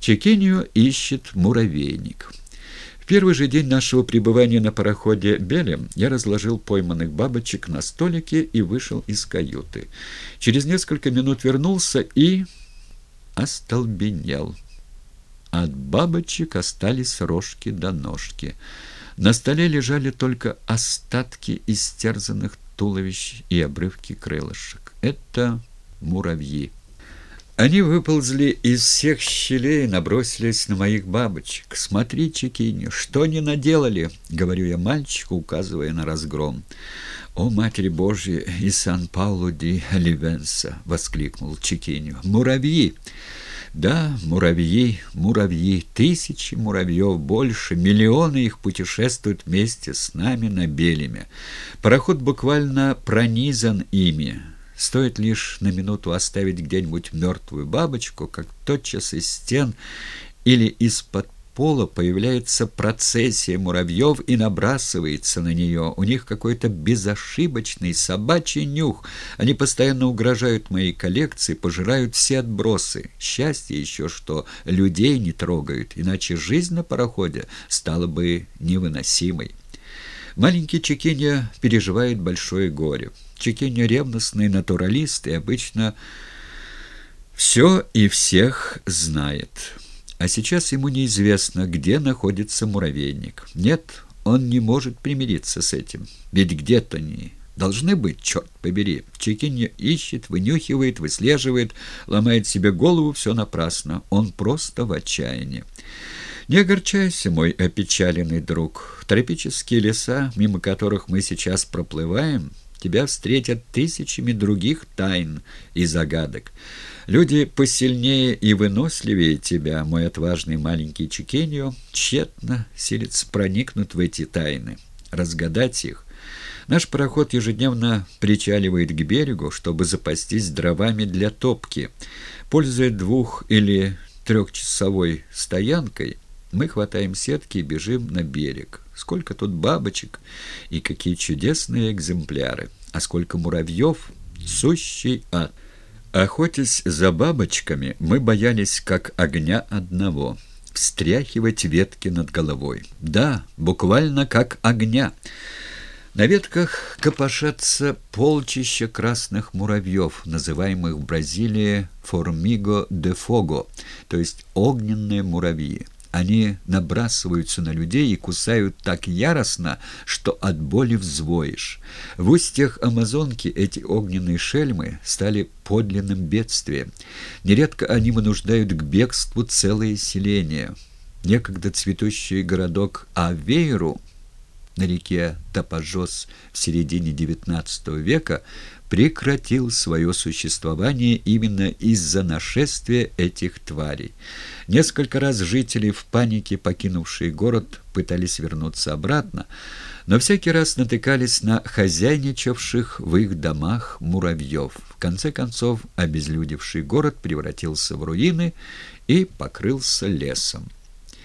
Чекинью ищет муравейник. В первый же день нашего пребывания на пароходе «Белем» я разложил пойманных бабочек на столике и вышел из каюты. Через несколько минут вернулся и... остолбенел. От бабочек остались рожки до ножки. На столе лежали только остатки истерзанных туловищ и обрывки крылышек. Это муравьи. Они выползли из всех щелей набросились на моих бабочек. «Смотри, Чекинь, что они наделали?» — говорю я мальчику, указывая на разгром. «О, Матери Божья и Сан-Паулу ди Оливенса!» — воскликнул Чекиню. «Муравьи!» Да, муравьи, муравьи, тысячи муравьев, больше, миллионы их путешествуют вместе с нами на Белеме. Пароход буквально пронизан ими. Стоит лишь на минуту оставить где-нибудь мертвую бабочку, как тотчас из стен или из-под пола появляется процессия муравьев и набрасывается на нее. У них какой-то безошибочный собачий нюх. Они постоянно угрожают моей коллекции, пожирают все отбросы. Счастье еще, что людей не трогают, иначе жизнь на пароходе стала бы невыносимой. Маленький Чекинья переживает большое горе. Чекинья ревностный натуралист и обычно все и всех знает. А сейчас ему неизвестно, где находится муравейник. Нет, он не может примириться с этим. Ведь где-то они должны быть, черт побери. Чекинья ищет, вынюхивает, выслеживает, ломает себе голову, все напрасно. Он просто в отчаянии. Не огорчайся, мой опечаленный друг. Тропические леса, мимо которых мы сейчас проплываем, тебя встретят тысячами других тайн и загадок. Люди посильнее и выносливее тебя, мой отважный маленький Чекеньо, тщетно силится проникнуть в эти тайны, разгадать их. Наш пароход ежедневно причаливает к берегу, чтобы запастись дровами для топки. Пользуясь двух- или трехчасовой стоянкой, мы хватаем сетки и бежим на берег. Сколько тут бабочек и какие чудесные экземпляры. А сколько муравьев, сущий ад. Охотясь за бабочками, мы боялись как огня одного — встряхивать ветки над головой. Да, буквально как огня. На ветках копошатся полчища красных муравьев, называемых в Бразилии «формиго де фого», то есть огненные муравьи. Они набрасываются на людей и кусают так яростно, что от боли взвоишь. В устьях Амазонки эти огненные шельмы стали подлинным бедствием. Нередко они вынуждают к бегству целые селения. Некогда цветущий городок Авейру на реке Тапажос в середине XIX века прекратил свое существование именно из-за нашествия этих тварей. Несколько раз жители в панике, покинувшие город, пытались вернуться обратно, но всякий раз натыкались на хозяйничавших в их домах муравьев. В конце концов, обезлюдевший город превратился в руины и покрылся лесом.